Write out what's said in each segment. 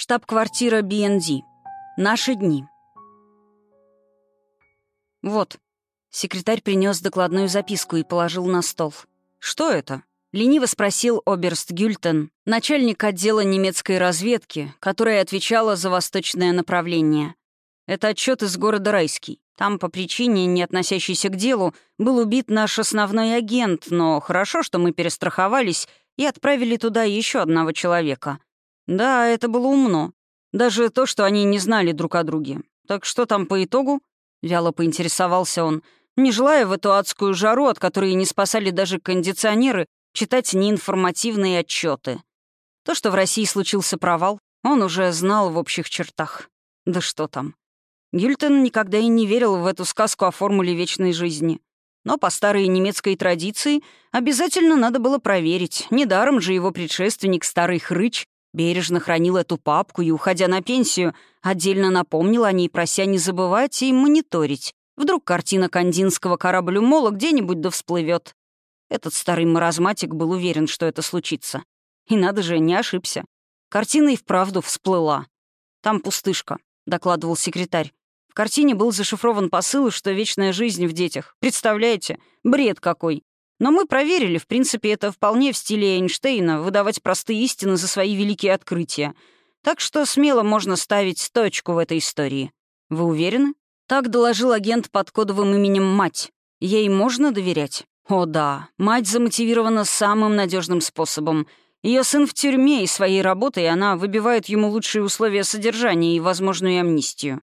Штаб-квартира BND. Наши дни. Вот. Секретарь принес докладную записку и положил на стол. «Что это?» — лениво спросил Оберст Гюльтен, начальник отдела немецкой разведки, которая отвечала за восточное направление. «Это отчет из города Райский. Там, по причине, не относящейся к делу, был убит наш основной агент, но хорошо, что мы перестраховались и отправили туда еще одного человека. Да, это было умно. Даже то, что они не знали друг о друге. Так что там по итогу? Вяло поинтересовался он, не желая в эту адскую жару, от которой не спасали даже кондиционеры, читать неинформативные отчеты. То, что в России случился провал, он уже знал в общих чертах. Да что там. Гюльтен никогда и не верил в эту сказку о формуле вечной жизни. Но по старой немецкой традиции обязательно надо было проверить. Недаром же его предшественник, старый хрыч, Бережно хранил эту папку и, уходя на пенсию, отдельно напомнил о ней, прося не забывать и мониторить. Вдруг картина кандинского кораблю Мола где-нибудь да всплывет. Этот старый маразматик был уверен, что это случится. И надо же, не ошибся. Картина и вправду всплыла. «Там пустышка», — докладывал секретарь. В картине был зашифрован посыл, что вечная жизнь в детях. Представляете? Бред какой. Но мы проверили, в принципе, это вполне в стиле Эйнштейна, выдавать простые истины за свои великие открытия. Так что смело можно ставить точку в этой истории. Вы уверены? Так доложил агент под кодовым именем «Мать». Ей можно доверять? О да, мать замотивирована самым надежным способом. Ее сын в тюрьме, и своей работой она выбивает ему лучшие условия содержания и возможную амнистию.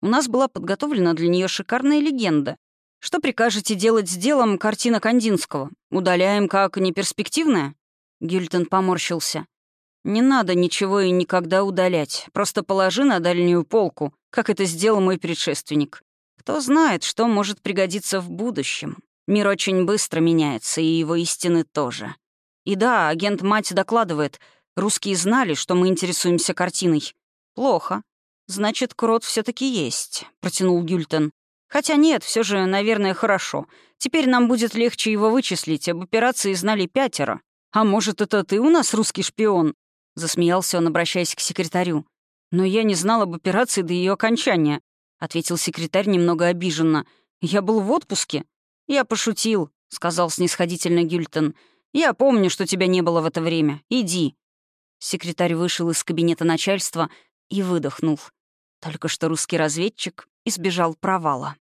У нас была подготовлена для нее шикарная легенда. Что прикажете делать с делом картина Кандинского? Удаляем как неперспективное?» Гюльтон поморщился. «Не надо ничего и никогда удалять. Просто положи на дальнюю полку, как это сделал мой предшественник. Кто знает, что может пригодиться в будущем. Мир очень быстро меняется, и его истины тоже. И да, агент-мать докладывает, русские знали, что мы интересуемся картиной. Плохо. Значит, крот все таки есть», — протянул Гюльтон. Хотя нет, все же, наверное, хорошо. Теперь нам будет легче его вычислить. Об операции знали пятеро. А может, это ты у нас русский шпион?» Засмеялся он, обращаясь к секретарю. «Но я не знал об операции до ее окончания», — ответил секретарь немного обиженно. «Я был в отпуске». «Я пошутил», — сказал снисходительно Гюльтон. «Я помню, что тебя не было в это время. Иди». Секретарь вышел из кабинета начальства и выдохнул. Только что русский разведчик избежал провала.